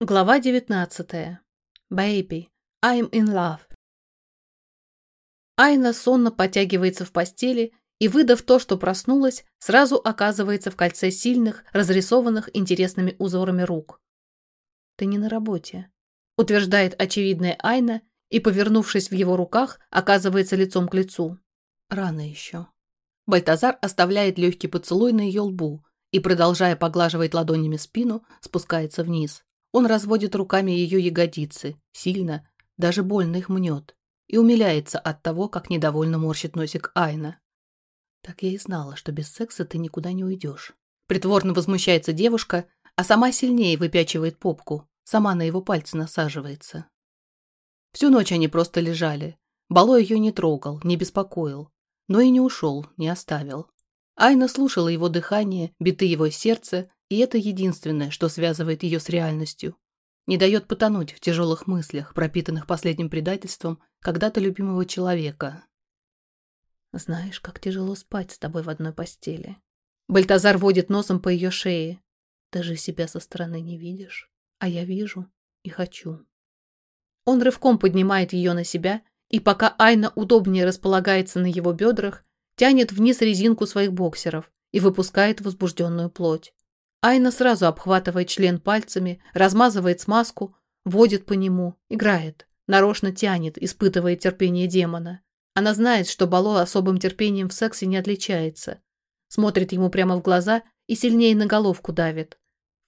Глава 19. Baby, I'm in love. Айна сонно потягивается в постели и, выдав то, что проснулась, сразу оказывается в кольце сильных, разрисованных интересными узорами рук. «Ты не на работе», — утверждает очевидная Айна и, повернувшись в его руках, оказывается лицом к лицу. Рано еще. Бальтазар оставляет легкий поцелуй на ее лбу и, продолжая поглаживать ладонями спину, спускается вниз. Он разводит руками ее ягодицы, сильно, даже больно их мнет, и умиляется от того, как недовольно морщит носик Айна. Так я и знала, что без секса ты никуда не уйдешь. Притворно возмущается девушка, а сама сильнее выпячивает попку, сама на его пальцы насаживается. Всю ночь они просто лежали. Бало ее не трогал, не беспокоил, но и не ушел, не оставил. Айна слушала его дыхание, биты его сердца и это единственное, что связывает ее с реальностью. Не дает потонуть в тяжелых мыслях, пропитанных последним предательством когда-то любимого человека. Знаешь, как тяжело спать с тобой в одной постели. Бальтазар водит носом по ее шее. Ты же себя со стороны не видишь, а я вижу и хочу. Он рывком поднимает ее на себя, и пока Айна удобнее располагается на его бедрах, тянет вниз резинку своих боксеров и выпускает возбужденную плоть. Айна сразу обхватывает член пальцами, размазывает смазку, водит по нему, играет, нарочно тянет, испытывая терпение демона. Она знает, что Бало особым терпением в сексе не отличается. Смотрит ему прямо в глаза и сильнее на головку давит.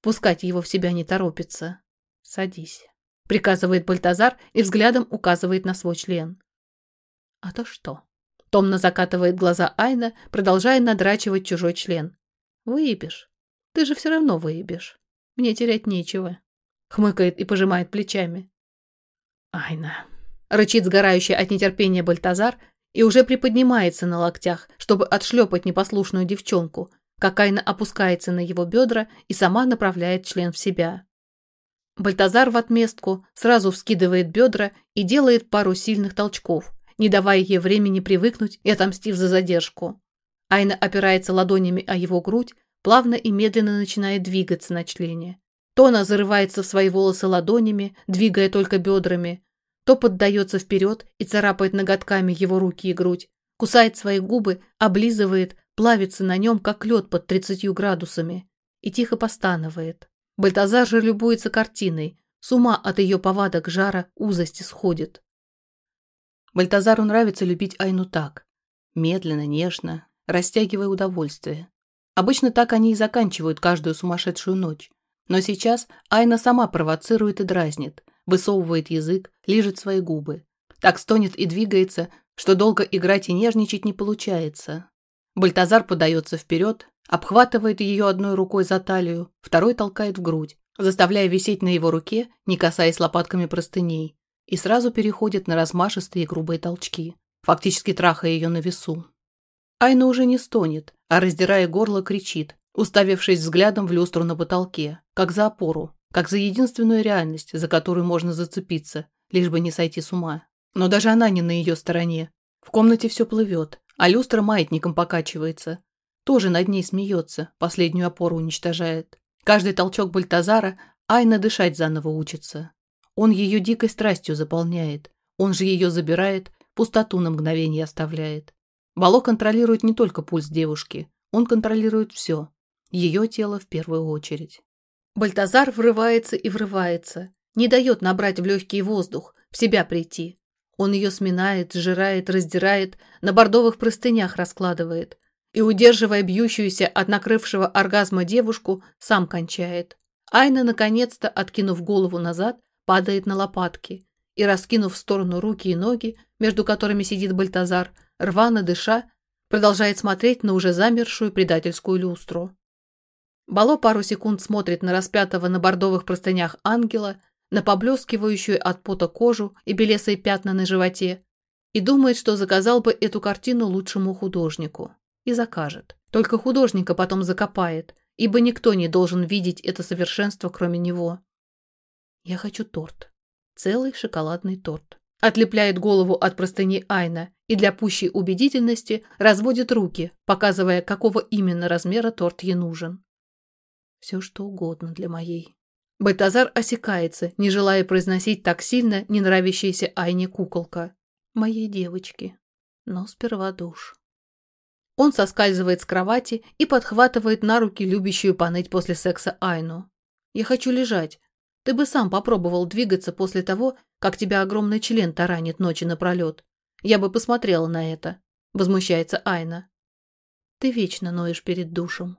Пускать его в себя не торопится. «Садись», — приказывает Бальтазар и взглядом указывает на свой член. «А то что?» Томно закатывает глаза Айна, продолжая надрачивать чужой член. «Выебешь. Ты же все равно выебешь. Мне терять нечего. Хмыкает и пожимает плечами. Айна. Рычит сгорающий от нетерпения Бальтазар и уже приподнимается на локтях, чтобы отшлепать непослушную девчонку, как Айна опускается на его бедра и сама направляет член в себя. Бальтазар в отместку сразу вскидывает бедра и делает пару сильных толчков, не давая ей времени привыкнуть и отомстив за задержку. Айна опирается ладонями о его грудь, плавно и медленно начинает двигаться на члене. То она зарывается в свои волосы ладонями, двигая только бедрами, то поддается вперед и царапает ноготками его руки и грудь, кусает свои губы, облизывает, плавится на нем, как лед под 30 градусами, и тихо постанывает. Бальтазар же любуется картиной, с ума от ее повадок жара узости сходит. Бальтазару нравится любить Айну так, медленно, нежно, растягивая удовольствие. Обычно так они и заканчивают каждую сумасшедшую ночь. Но сейчас Айна сама провоцирует и дразнит, высовывает язык, лижет свои губы. Так стонет и двигается, что долго играть и нежничать не получается. Бальтазар подается вперед, обхватывает ее одной рукой за талию, второй толкает в грудь, заставляя висеть на его руке, не касаясь лопатками простыней, и сразу переходит на размашистые грубые толчки, фактически трахая ее на весу. Айна уже не стонет, а раздирая горло, кричит, уставившись взглядом в люстру на потолке, как за опору, как за единственную реальность, за которую можно зацепиться, лишь бы не сойти с ума. Но даже она не на ее стороне. В комнате все плывет, а люстра маятником покачивается. Тоже над ней смеется, последнюю опору уничтожает. Каждый толчок Бальтазара Айна дышать заново учится. Он ее дикой страстью заполняет, он же ее забирает, пустоту на мгновение оставляет. Бало контролирует не только пульс девушки, он контролирует все. Ее тело в первую очередь. Бальтазар врывается и врывается, не дает набрать в легкий воздух, в себя прийти. Он ее сминает, сжирает, раздирает, на бордовых простынях раскладывает и, удерживая бьющуюся от накрывшего оргазма девушку, сам кончает. Айна, наконец-то, откинув голову назад, падает на лопатки и, раскинув в сторону руки и ноги, между которыми сидит Бальтазар, рвано дыша, продолжает смотреть на уже замершую предательскую люстру. Бало пару секунд смотрит на распятого на бордовых простынях ангела, на поблескивающую от пота кожу и белесые пятна на животе, и думает, что заказал бы эту картину лучшему художнику. И закажет. Только художника потом закопает, ибо никто не должен видеть это совершенство, кроме него. Я хочу торт. Целый шоколадный торт. Отлепляет голову от простыни Айна и для пущей убедительности разводит руки, показывая, какого именно размера торт ей нужен. Все что угодно для моей. Бальтазар осекается, не желая произносить так сильно не нравящаяся Айне куколка. Моей девочки. Но сперва душ. Он соскальзывает с кровати и подхватывает на руки любящую поныть после секса Айну. «Я хочу лежать. Ты бы сам попробовал двигаться после того, как тебя огромный член таранит ночи напролет. Я бы посмотрела на это», — возмущается Айна. «Ты вечно ноешь перед душем.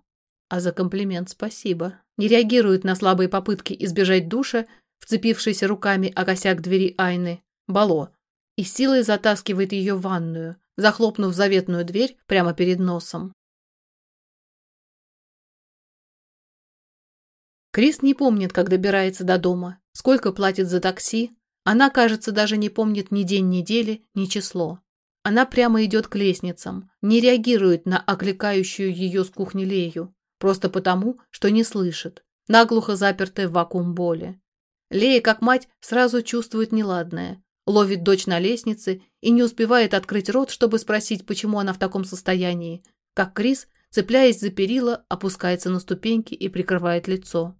А за комплимент спасибо». Не реагирует на слабые попытки избежать душа, вцепившийся руками о косяк двери Айны, Бало, и силой затаскивает ее в ванную, захлопнув заветную дверь прямо перед носом. Крис не помнит, как добирается до дома, сколько платит за такси. Она, кажется, даже не помнит ни день недели, ни число. Она прямо идет к лестницам, не реагирует на окликающую ее с кухни Лею, просто потому, что не слышит, наглухо запертая в вакуум боли. Лея, как мать, сразу чувствует неладное, ловит дочь на лестнице и не успевает открыть рот, чтобы спросить, почему она в таком состоянии, как Крис, цепляясь за перила, опускается на ступеньки и прикрывает лицо.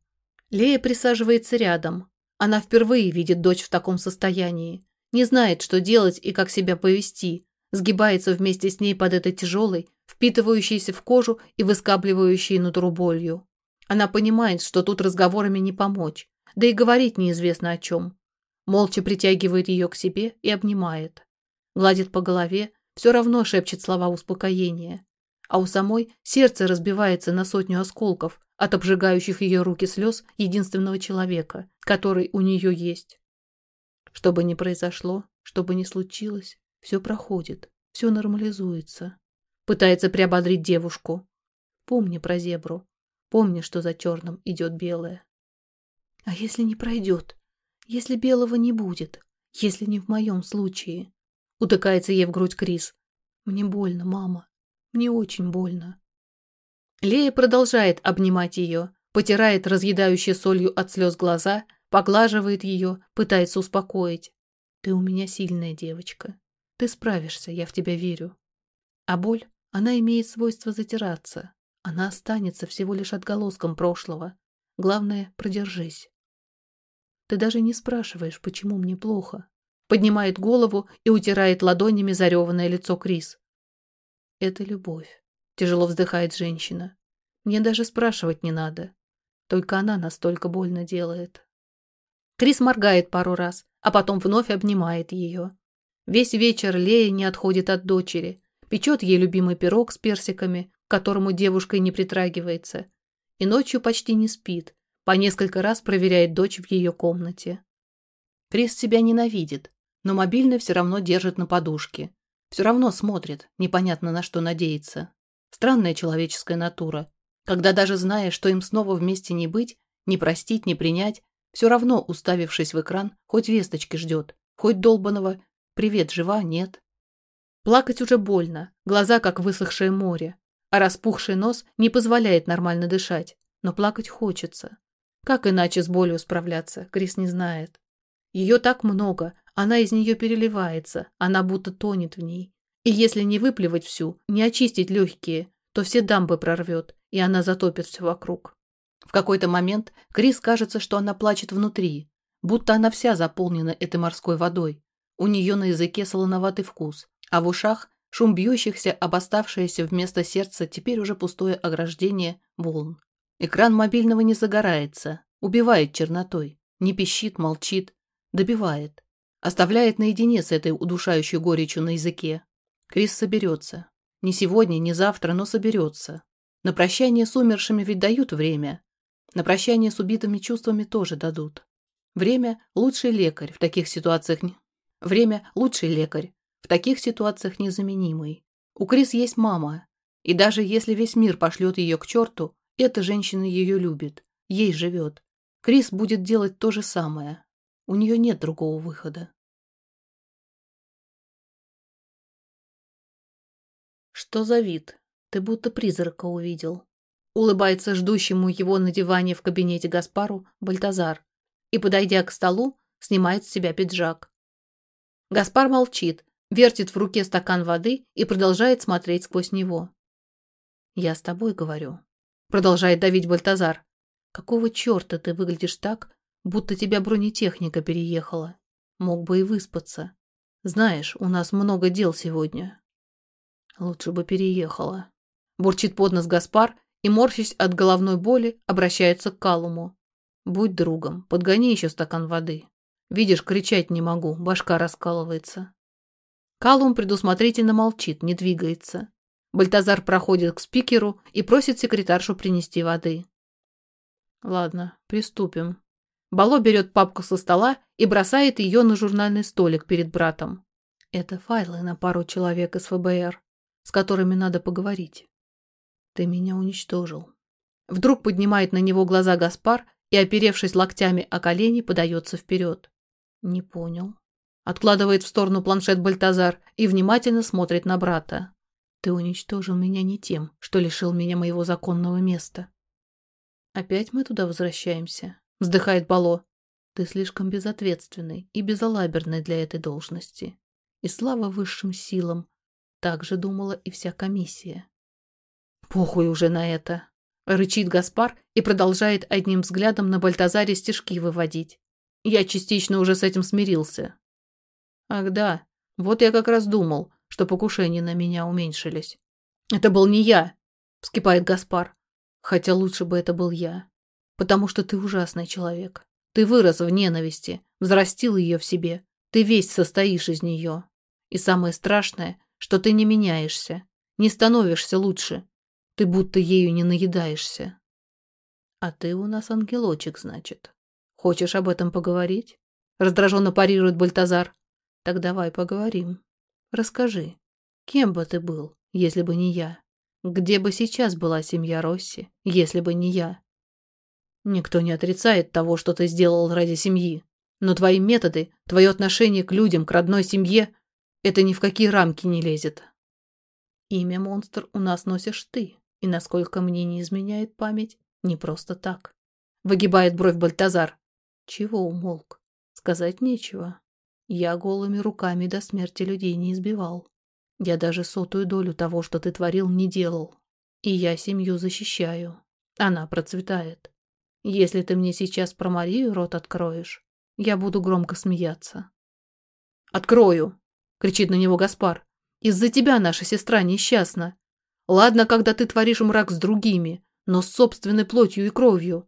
Лея присаживается рядом. Она впервые видит дочь в таком состоянии, не знает, что делать и как себя повести, сгибается вместе с ней под этой тяжелой, впитывающейся в кожу и выскабливающей нутру болью. Она понимает, что тут разговорами не помочь, да и говорить неизвестно о чем. Молча притягивает ее к себе и обнимает. Гладит по голове, все равно шепчет слова успокоения. А у самой сердце разбивается на сотню осколков от обжигающих ее руки слез единственного человека, который у нее есть. Что бы ни произошло, что бы ни случилось, все проходит, все нормализуется. Пытается приободрить девушку. Помни про зебру. Помни, что за черным идет белое. А если не пройдет? Если белого не будет, если не в моем случае. Утыкается ей в грудь Крис. Мне больно, мама. Мне очень больно. Лея продолжает обнимать ее, потирает разъедающие солью от слез глаза, поглаживает ее, пытается успокоить. Ты у меня сильная девочка. Ты справишься, я в тебя верю. А боль, она имеет свойство затираться. Она останется всего лишь отголоском прошлого. Главное, продержись. Ты даже не спрашиваешь, почему мне плохо. Поднимает голову и утирает ладонями зареванное лицо Крис. Это любовь. Тяжело вздыхает женщина. Мне даже спрашивать не надо. Только она настолько больно делает. Крис моргает пару раз, а потом вновь обнимает ее. Весь вечер Лея не отходит от дочери, печет ей любимый пирог с персиками, к которому девушка и не притрагивается, и ночью почти не спит, по несколько раз проверяет дочь в ее комнате. Крис себя ненавидит, но мобильный все равно держит на подушке. Все равно смотрит, непонятно на что надеется. Странная человеческая натура, когда даже зная, что им снова вместе не быть, не простить, не принять, все равно, уставившись в экран, хоть весточки ждет, хоть долбаного «Привет, жива? Нет». Плакать уже больно, глаза как высохшее море, а распухший нос не позволяет нормально дышать, но плакать хочется. Как иначе с болью справляться, Крис не знает. Ее так много, она из нее переливается, она будто тонет в ней. И если не выплевать всю, не очистить легкие, то все дамбы прорвет, и она затопит все вокруг. В какой-то момент Крис кажется, что она плачет внутри, будто она вся заполнена этой морской водой. У нее на языке солоноватый вкус, а в ушах шум бьющихся об оставшееся вместо сердца теперь уже пустое ограждение волн. Экран мобильного не загорается, убивает чернотой, не пищит, молчит, добивает. Оставляет наедине с этой удушающей горечью на языке. Крис соберется. Не сегодня, не завтра, но соберется. На прощание с умершими ведь дают время. На прощание с убитыми чувствами тоже дадут. Время – лучший лекарь в таких ситуациях. Время – лучший лекарь. В таких ситуациях незаменимый. У Крис есть мама. И даже если весь мир пошлет ее к черту, эта женщина ее любит, ей живет. Крис будет делать то же самое. У нее нет другого выхода. Что за вид? Ты будто призрака увидел. Улыбается ждущему его на диване в кабинете Гаспару Бальтазар и, подойдя к столу, снимает с себя пиджак. Гаспар молчит, вертит в руке стакан воды и продолжает смотреть сквозь него. «Я с тобой говорю», продолжает давить Бальтазар. Какого черта ты выглядишь так, будто тебя бронетехника переехала? Мог бы и выспаться. Знаешь, у нас много дел сегодня. Лучше бы переехала. Бурчит под нос Гаспар и, морщись от головной боли, обращается к Калуму. Будь другом, подгони еще стакан воды. Видишь, кричать не могу, башка раскалывается. Калум предусмотрительно молчит, не двигается. Бальтазар проходит к спикеру и просит секретаршу принести воды. Ладно, приступим. Бало берет папку со стола и бросает ее на журнальный столик перед братом. Это файлы на пару человек из ФБР, с которыми надо поговорить. Ты меня уничтожил. Вдруг поднимает на него глаза Гаспар и, оперевшись локтями о колени, подается вперед. Не понял. Откладывает в сторону планшет Бальтазар и внимательно смотрит на брата. Ты уничтожил меня не тем, что лишил меня моего законного места. Опять мы туда возвращаемся, вздыхает Бало. Ты слишком безответственный и безалаберный для этой должности. И слава высшим силам. Так же думала и вся комиссия. Похуй уже на это. Рычит Гаспар и продолжает одним взглядом на Бальтазаре стежки выводить. Я частично уже с этим смирился. Ах да, вот я как раз думал, что покушения на меня уменьшились. Это был не я, вскипает Гаспар. Хотя лучше бы это был я. Потому что ты ужасный человек. Ты вырос в ненависти, взрастил ее в себе. Ты весь состоишь из нее. И самое страшное, что ты не меняешься, не становишься лучше. Ты будто ею не наедаешься. А ты у нас ангелочек, значит. Хочешь об этом поговорить? Раздраженно парирует Бальтазар. Так давай поговорим. Расскажи, кем бы ты был, если бы не я? Где бы сейчас была семья Росси, если бы не я? Никто не отрицает того, что ты сделал ради семьи. Но твои методы, твое отношение к людям, к родной семье – это ни в какие рамки не лезет. Имя монстр у нас носишь ты, и, насколько мне не изменяет память, не просто так. Выгибает бровь Бальтазар. Чего умолк? Сказать нечего. Я голыми руками до смерти людей не избивал. Я даже сотую долю того, что ты творил, не делал. И я семью защищаю. Она процветает. Если ты мне сейчас про Марию рот откроешь, я буду громко смеяться. «Открою!» — кричит на него Гаспар. «Из-за тебя наша сестра несчастна. Ладно, когда ты творишь мрак с другими, но с собственной плотью и кровью.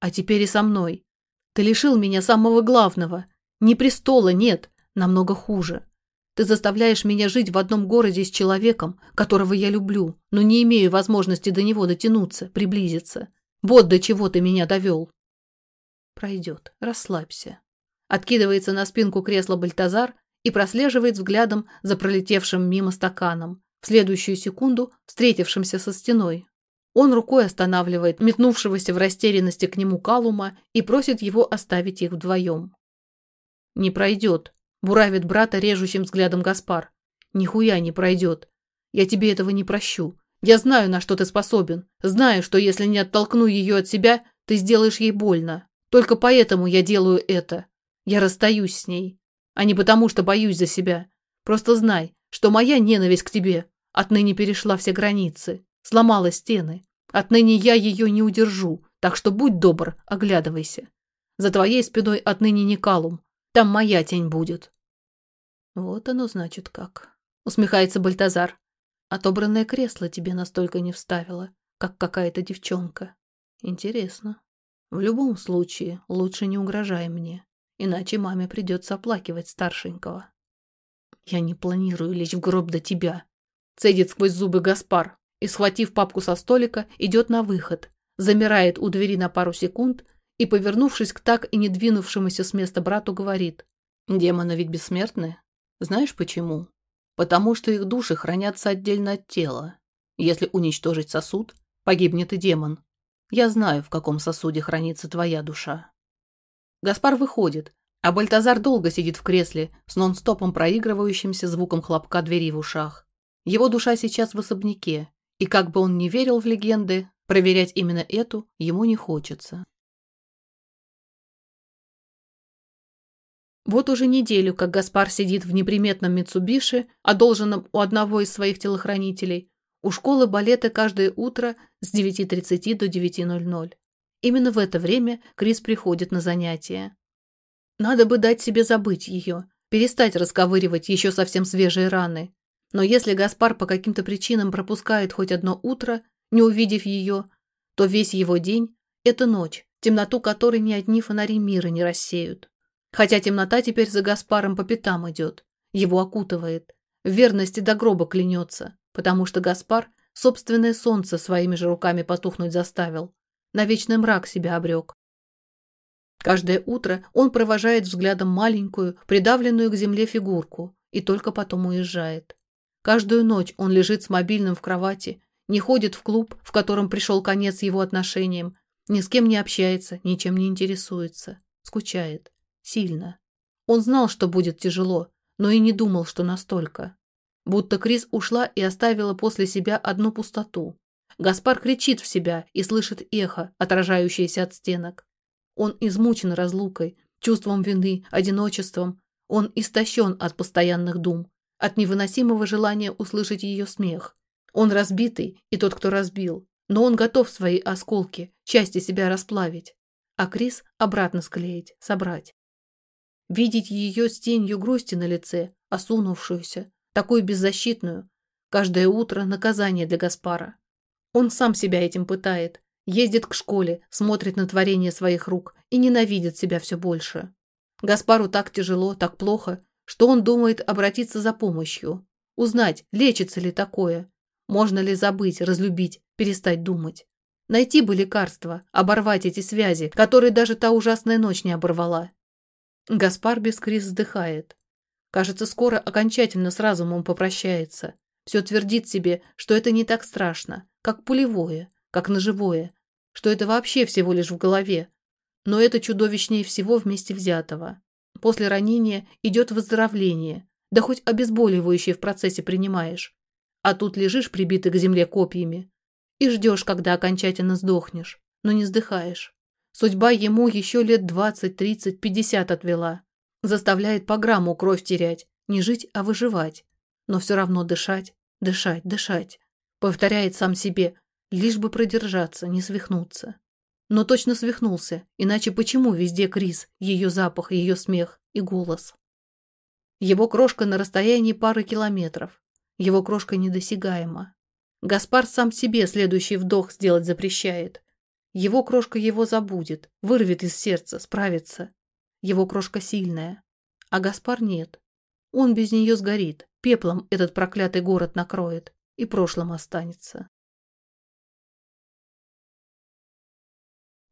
А теперь и со мной. Ты лишил меня самого главного не престола нет, намного хуже. Ты заставляешь меня жить в одном городе с человеком, которого я люблю, но не имею возможности до него дотянуться, приблизиться. Вот до чего ты меня довел. Пройдет, расслабься. Откидывается на спинку кресла Бальтазар и прослеживает взглядом за пролетевшим мимо стаканом, в следующую секунду встретившимся со стеной. Он рукой останавливает метнувшегося в растерянности к нему Калума и просит его оставить их вдвоем. «Не пройдет», — буравит брата режущим взглядом Гаспар. «Нихуя не пройдет. Я тебе этого не прощу. Я знаю, на что ты способен. Знаю, что если не оттолкну ее от себя, ты сделаешь ей больно. Только поэтому я делаю это. Я расстаюсь с ней. А не потому, что боюсь за себя. Просто знай, что моя ненависть к тебе отныне перешла все границы, сломала стены. Отныне я ее не удержу, так что будь добр, оглядывайся. За твоей спиной отныне не Калум, там моя тень будет. Вот оно значит как. Усмехается Бальтазар. Отобранное кресло тебе настолько не вставило, как какая-то девчонка. Интересно. В любом случае, лучше не угрожай мне, иначе маме придется оплакивать старшенького. Я не планирую лечь в гроб до тебя. Цедит сквозь зубы Гаспар и, схватив папку со столика, идет на выход, замирает у двери на пару секунд и, повернувшись к так и не двинувшемуся с места брату, говорит. «Демоны ведь бессмертны. Знаешь почему? Потому что их души хранятся отдельно от тела. Если уничтожить сосуд, погибнет и демон. Я знаю, в каком сосуде хранится твоя душа». Гаспар выходит, а Бальтазар долго сидит в кресле с нон-стопом проигрывающимся звуком хлопка двери в ушах. Его душа сейчас в особняке, и как бы он ни верил в легенды, проверять именно эту ему не хочется. Вот уже неделю, как Гаспар сидит в неприметном Митсубише, одолженном у одного из своих телохранителей, у школы балета каждое утро с 9.30 до 9.00. Именно в это время Крис приходит на занятия. Надо бы дать себе забыть ее, перестать расковыривать еще совсем свежие раны. Но если Гаспар по каким-то причинам пропускает хоть одно утро, не увидев ее, то весь его день – это ночь, темноту которой ни одни фонари мира не рассеют. Хотя темнота теперь за Гаспаром по пятам идет, его окутывает, в верности до гроба клянется, потому что Гаспар собственное солнце своими же руками потухнуть заставил, на вечный мрак себя обрек. Каждое утро он провожает взглядом маленькую, придавленную к земле фигурку и только потом уезжает. Каждую ночь он лежит с мобильным в кровати, не ходит в клуб, в котором пришел конец его отношениям, ни с кем не общается, ничем не интересуется, скучает. Сильно. Он знал, что будет тяжело, но и не думал, что настолько. Будто Крис ушла и оставила после себя одну пустоту. Гаспар кричит в себя и слышит эхо, отражающееся от стенок. Он измучен разлукой, чувством вины, одиночеством. Он истощен от постоянных дум, от невыносимого желания услышать ее смех. Он разбитый, и тот, кто разбил. Но он готов свои осколки, части себя расплавить. А Крис обратно склеить, собрать. Видеть ее с тенью грусти на лице, осунувшуюся, такую беззащитную, каждое утро наказание для Гаспара. Он сам себя этим пытает, ездит к школе, смотрит на творение своих рук и ненавидит себя все больше. Гаспару так тяжело, так плохо, что он думает обратиться за помощью, узнать, лечится ли такое, можно ли забыть, разлюбить, перестать думать. Найти бы лекарство, оборвать эти связи, которые даже та ужасная ночь не оборвала. Гаспар без Крис вздыхает. Кажется, скоро окончательно с разумом попрощается. Все твердит себе, что это не так страшно, как пулевое, как ножевое, что это вообще всего лишь в голове. Но это чудовищнее всего вместе взятого. После ранения идет выздоровление, да хоть обезболивающее в процессе принимаешь. А тут лежишь прибитый к земле копьями и ждешь, когда окончательно сдохнешь, но не сдыхаешь. Судьба ему еще лет двадцать, тридцать, пятьдесят отвела. Заставляет по грамму кровь терять, не жить, а выживать. Но все равно дышать, дышать, дышать. Повторяет сам себе, лишь бы продержаться, не свихнуться. Но точно свихнулся, иначе почему везде Крис, ее запах, ее смех и голос? Его крошка на расстоянии пары километров. Его крошка недосягаема. Гаспар сам себе следующий вдох сделать запрещает. Его крошка его забудет, вырвет из сердца, справится. Его крошка сильная. А Гаспар нет. Он без нее сгорит, пеплом этот проклятый город накроет и прошлым останется.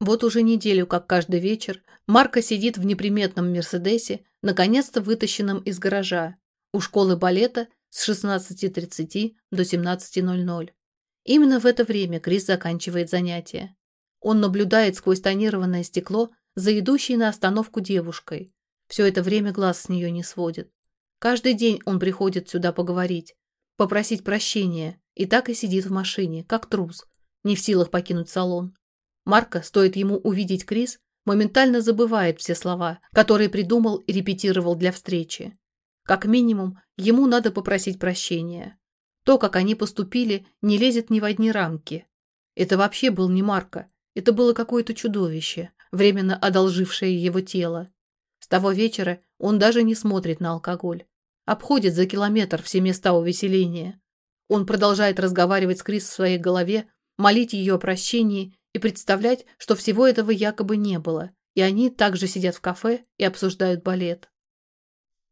Вот уже неделю, как каждый вечер, Марка сидит в неприметном Мерседесе, наконец-то вытащенном из гаража, у школы балета с 16.30 до 17.00. Именно в это время Крис заканчивает занятия. Он наблюдает сквозь тонированное стекло за идущей на остановку девушкой. Все это время глаз с нее не сводит. Каждый день он приходит сюда поговорить, попросить прощения, и так и сидит в машине, как трус, не в силах покинуть салон. Марка, стоит ему увидеть Крис, моментально забывает все слова, которые придумал и репетировал для встречи. Как минимум, ему надо попросить прощения. То, как они поступили, не лезет ни в одни рамки. Это вообще был не Марка, это было какое-то чудовище, временно одолжившее его тело. С того вечера он даже не смотрит на алкоголь. Обходит за километр все места увеселения. Он продолжает разговаривать с Крис в своей голове, молить ее о прощении и представлять, что всего этого якобы не было, и они также сидят в кафе и обсуждают балет.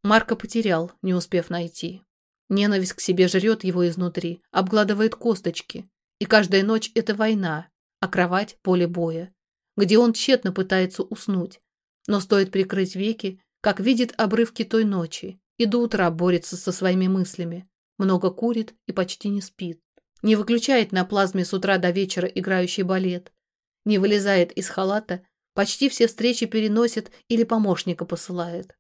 Марка потерял, не успев найти. Ненависть к себе жрет его изнутри, обгладывает косточки. И каждая ночь – это война, а кровать – поле боя, где он тщетно пытается уснуть, но стоит прикрыть веки, как видит обрывки той ночи, и до утра борется со своими мыслями, много курит и почти не спит, не выключает на плазме с утра до вечера играющий балет, не вылезает из халата, почти все встречи переносит или помощника посылает.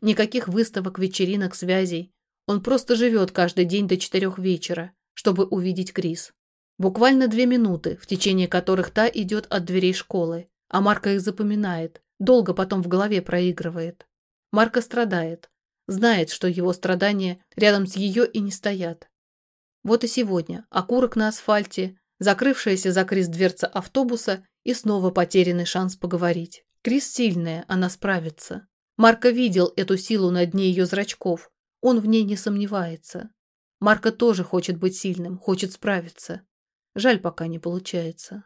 Никаких выставок, вечеринок, связей. Он просто живет каждый день до четырех вечера, чтобы увидеть Крис. Буквально две минуты, в течение которых та идет от дверей школы, а Марка их запоминает, долго потом в голове проигрывает. Марка страдает, знает, что его страдания рядом с ее и не стоят. Вот и сегодня окурок на асфальте, закрывшаяся за Крис дверца автобуса И снова потерянный шанс поговорить. Крис сильная, она справится. Марко видел эту силу на дне ее зрачков. Он в ней не сомневается. Марко тоже хочет быть сильным, хочет справиться. Жаль, пока не получается.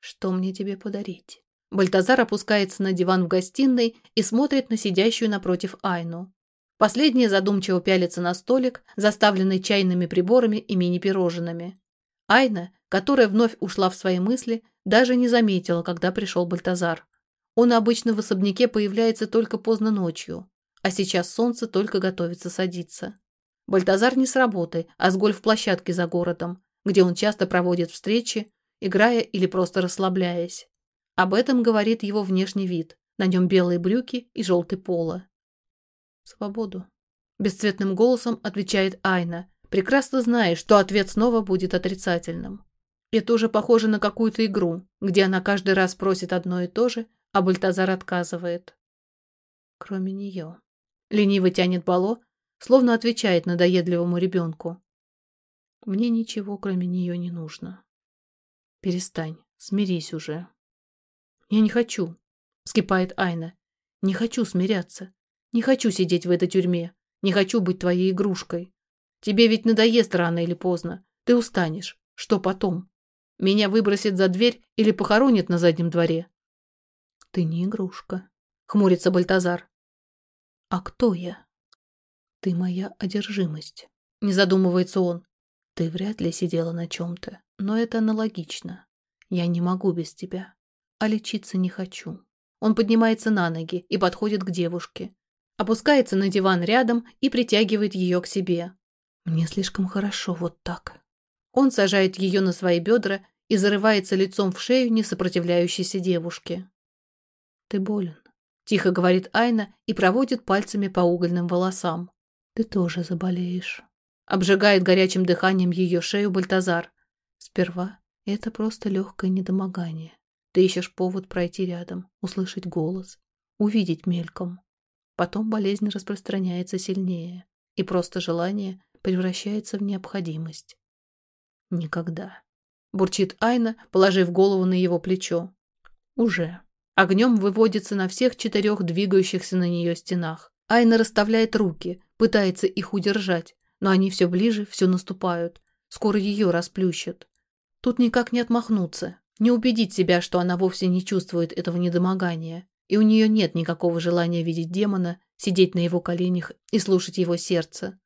Что мне тебе подарить? Бальтазар опускается на диван в гостиной и смотрит на сидящую напротив Айну. Последняя задумчиво пялится на столик, заставленный чайными приборами и мини-пирожными. Айна, которая вновь ушла в свои мысли, даже не заметила, когда пришел Бальтазар. Он обычно в особняке появляется только поздно ночью, а сейчас солнце только готовится садиться. Бальтазар не с работы, а с гольф-площадки за городом, где он часто проводит встречи, играя или просто расслабляясь. Об этом говорит его внешний вид. На нем белые брюки и желтый поло. «Свободу», – бесцветным голосом отвечает Айна, прекрасно зная, что ответ снова будет отрицательным. Это уже похоже на какую-то игру, где она каждый раз просит одно и то же, а Бальтазар отказывает. Кроме нее. Лениво тянет Бало, словно отвечает надоедливому ребенку. Мне ничего, кроме нее, не нужно. Перестань, смирись уже. Я не хочу, вскипает Айна. Не хочу смиряться. Не хочу сидеть в этой тюрьме. Не хочу быть твоей игрушкой. Тебе ведь надоест рано или поздно. Ты устанешь. Что потом? Меня выбросит за дверь или похоронит на заднем дворе? Ты не игрушка, хмурится Бальтазар. А кто я? Ты моя одержимость. Не задумывается он. Ты вряд ли сидела на чем-то, но это аналогично. Я не могу без тебя а лечиться не хочу. Он поднимается на ноги и подходит к девушке. Опускается на диван рядом и притягивает ее к себе. Мне слишком хорошо вот так. Он сажает ее на свои бедра и зарывается лицом в шею несопротивляющейся девушки. «Ты болен», – тихо говорит Айна и проводит пальцами по угольным волосам. «Ты тоже заболеешь». Обжигает горячим дыханием ее шею Бальтазар. Сперва это просто легкое недомогание. Ты ищешь повод пройти рядом, услышать голос, увидеть мельком. Потом болезнь распространяется сильнее, и просто желание превращается в необходимость. Никогда. Бурчит Айна, положив голову на его плечо. Уже. Огнем выводится на всех четырех двигающихся на нее стенах. Айна расставляет руки, пытается их удержать, но они все ближе, все наступают. Скоро ее расплющат. Тут никак не отмахнуться, не убедить себя, что она вовсе не чувствует этого недомогания, и у нее нет никакого желания видеть демона, сидеть на его коленях и слушать его сердце.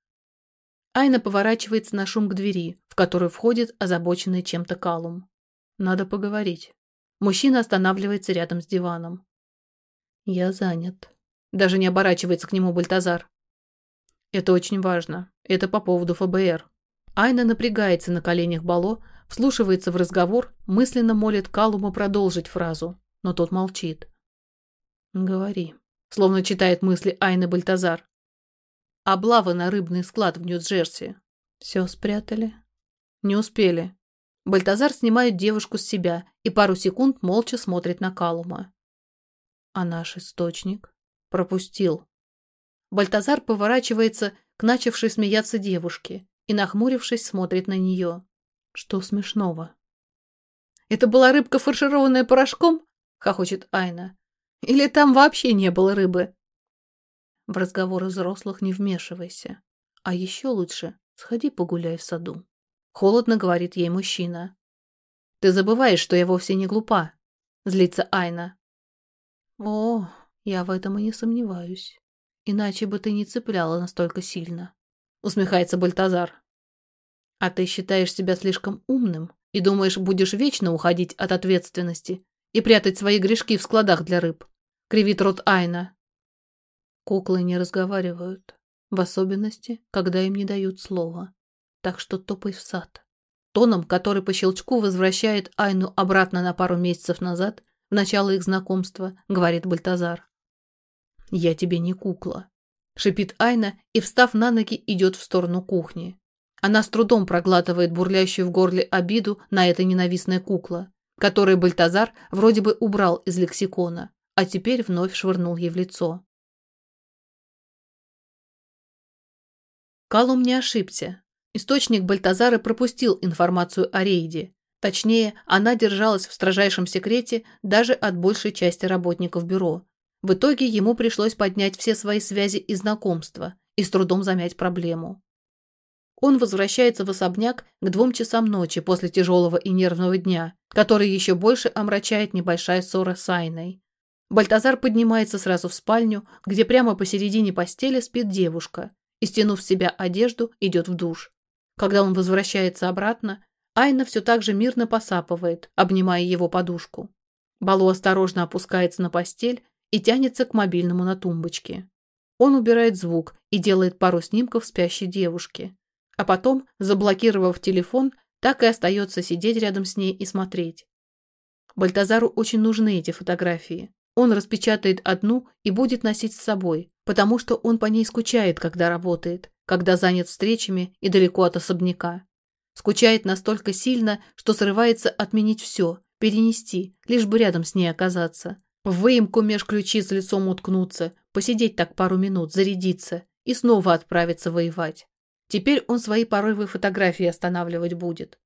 Айна поворачивается на шум к двери, в которую входит озабоченный чем-то Калум. Надо поговорить. Мужчина останавливается рядом с диваном. «Я занят». Даже не оборачивается к нему Бальтазар. «Это очень важно. Это по поводу ФБР». Айна напрягается на коленях Бало, вслушивается в разговор, мысленно молит Калума продолжить фразу, но тот молчит. «Говори», словно читает мысли Айны Бальтазар. «Облава на рыбный склад в Нью-Джерси. Все спрятали?» «Не успели». Бальтазар снимает девушку с себя и пару секунд молча смотрит на Калума. «А наш источник?» «Пропустил». Бальтазар поворачивается к начавшей смеяться девушке и, нахмурившись, смотрит на нее. Что смешного? Это была рыбка, фаршированная порошком? Хохочет Айна. Или там вообще не было рыбы? В разговоры взрослых не вмешивайся. А еще лучше сходи погуляй в саду. Холодно говорит ей мужчина. Ты забываешь, что я вовсе не глупа. Злится Айна. О, я в этом и не сомневаюсь. Иначе бы ты не цепляла настолько сильно. Усмехается Бальтазар. А ты считаешь себя слишком умным и думаешь, будешь вечно уходить от ответственности и прятать свои грешки в складах для рыб? Кривит рот Айна. Куклы не разговаривают, в особенности, когда им не дают слова. Так что топай в сад. Тоном, который по щелчку возвращает Айну обратно на пару месяцев назад, в начало их знакомства, говорит Бальтазар. «Я тебе не кукла», — шипит Айна и, встав на ноги, идет в сторону кухни. Она с трудом проглатывает бурлящую в горле обиду на это ненавистное кукла, которое Бальтазар вроде бы убрал из лексикона, а теперь вновь швырнул ей в лицо. Калум не ошибся. Источник Бальтазара пропустил информацию о рейде. Точнее, она держалась в строжайшем секрете даже от большей части работников бюро. В итоге ему пришлось поднять все свои связи и знакомства и с трудом замять проблему. Он возвращается в особняк к двум часам ночи после тяжелого и нервного дня, который еще больше омрачает небольшая ссора с Айной. Бальтазар поднимается сразу в спальню, где прямо посередине постели спит девушка, и, стянув с себя одежду, идет в душ. Когда он возвращается обратно, Айна все так же мирно посапывает, обнимая его подушку. Балу осторожно опускается на постель и тянется к мобильному на тумбочке. Он убирает звук и делает пару снимков спящей девушки. А потом, заблокировав телефон, так и остается сидеть рядом с ней и смотреть. Бальтазару очень нужны эти фотографии. Он распечатает одну и будет носить с собой, потому что он по ней скучает, когда работает, когда занят встречами и далеко от особняка. Скучает настолько сильно, что срывается отменить все, перенести, лишь бы рядом с ней оказаться. В выемку меж ключиц лицом уткнуться, посидеть так пару минут, зарядиться и снова отправиться воевать. Теперь он свои порывы фотографии останавливать будет.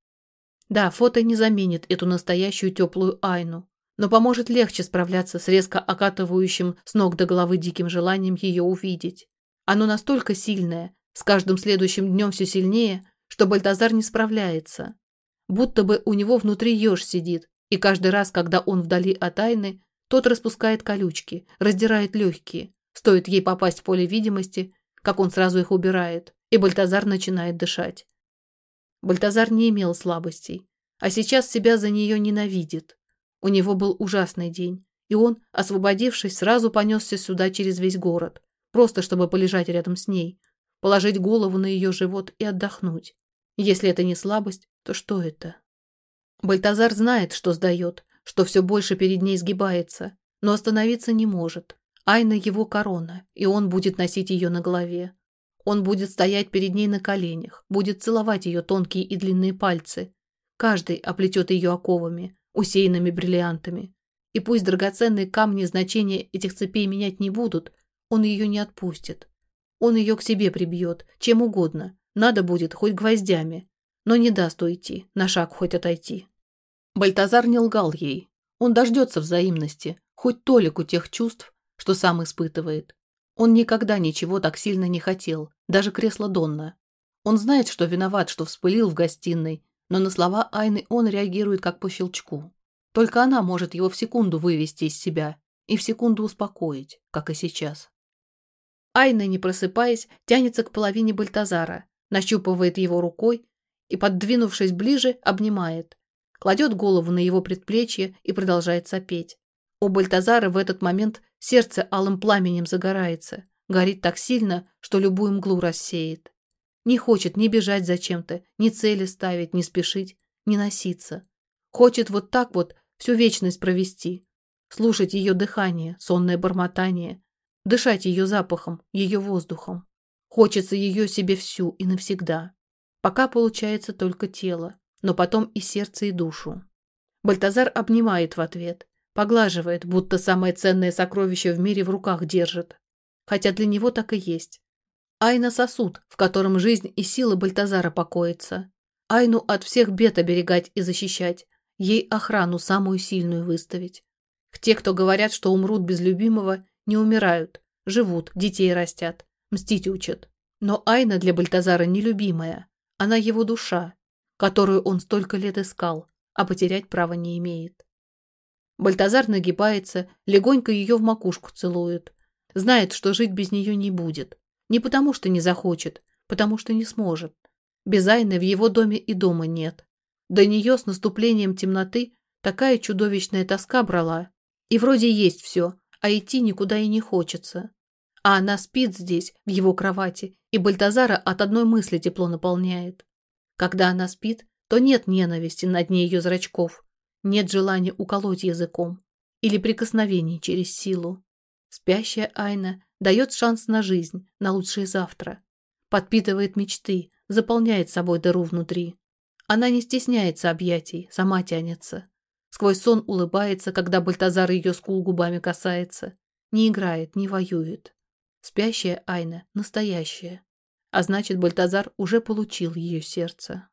Да, фото не заменит эту настоящую теплую Айну, но поможет легче справляться с резко окатывающим с ног до головы диким желанием ее увидеть. Оно настолько сильное, с каждым следующим днем все сильнее, что Бальтазар не справляется. Будто бы у него внутри еж сидит, и каждый раз, когда он вдали от Айны, тот распускает колючки, раздирает легкие. Стоит ей попасть в поле видимости, как он сразу их убирает и Бальтазар начинает дышать. Бальтазар не имел слабостей, а сейчас себя за нее ненавидит. У него был ужасный день, и он, освободившись, сразу понесся сюда через весь город, просто чтобы полежать рядом с ней, положить голову на ее живот и отдохнуть. Если это не слабость, то что это? Бальтазар знает, что сдает, что все больше перед ней сгибается, но остановиться не может. Айна его корона, и он будет носить ее на голове. Он будет стоять перед ней на коленях, будет целовать ее тонкие и длинные пальцы. Каждый оплетет ее оковами, усеянными бриллиантами. И пусть драгоценные камни значения этих цепей менять не будут, он ее не отпустит. Он ее к себе прибьет, чем угодно. Надо будет хоть гвоздями. Но не даст уйти, на шаг хоть отойти. Бальтазар не лгал ей. Он дождется взаимности, хоть толику тех чувств, что сам испытывает. Он никогда ничего так сильно не хотел, даже кресло Донна. Он знает, что виноват, что вспылил в гостиной, но на слова Айны он реагирует как по щелчку. Только она может его в секунду вывести из себя и в секунду успокоить, как и сейчас. Айна, не просыпаясь, тянется к половине Бальтазара, нащупывает его рукой и, поддвинувшись ближе, обнимает. Кладет голову на его предплечье и продолжает сопеть. У Бальтазара в этот момент сердце алым пламенем загорается, горит так сильно, что любую мглу рассеет. Не хочет ни бежать зачем-то, ни цели ставить, ни спешить, ни носиться. Хочет вот так вот всю вечность провести, слушать ее дыхание, сонное бормотание, дышать ее запахом, ее воздухом. Хочется ее себе всю и навсегда. Пока получается только тело, но потом и сердце, и душу. Бальтазар обнимает в ответ, Поглаживает, будто самое ценное сокровище в мире в руках держит. Хотя для него так и есть. Айна сосуд, в котором жизнь и сила Бальтазара покоятся. Айну от всех бед оберегать и защищать. Ей охрану самую сильную выставить. Те, кто говорят, что умрут без любимого, не умирают. Живут, детей растят, мстить учат. Но Айна для Бальтазара нелюбимая. Она его душа, которую он столько лет искал, а потерять права не имеет. Бальтазар нагибается, легонько ее в макушку целует. Знает, что жить без нее не будет. Не потому, что не захочет, потому что не сможет. Без Айны в его доме и дома нет. До нее с наступлением темноты такая чудовищная тоска брала. И вроде есть все, а идти никуда и не хочется. А она спит здесь, в его кровати, и Бальтазара от одной мысли тепло наполняет. Когда она спит, то нет ненависти на дне ее зрачков, нет желания уколоть языком или прикосновений через силу. Спящая Айна дает шанс на жизнь, на лучшее завтра. Подпитывает мечты, заполняет собой дыру внутри. Она не стесняется объятий, сама тянется. Сквозь сон улыбается, когда Бальтазар ее скул губами касается. Не играет, не воюет. Спящая Айна настоящая. А значит, Бальтазар уже получил ее сердце.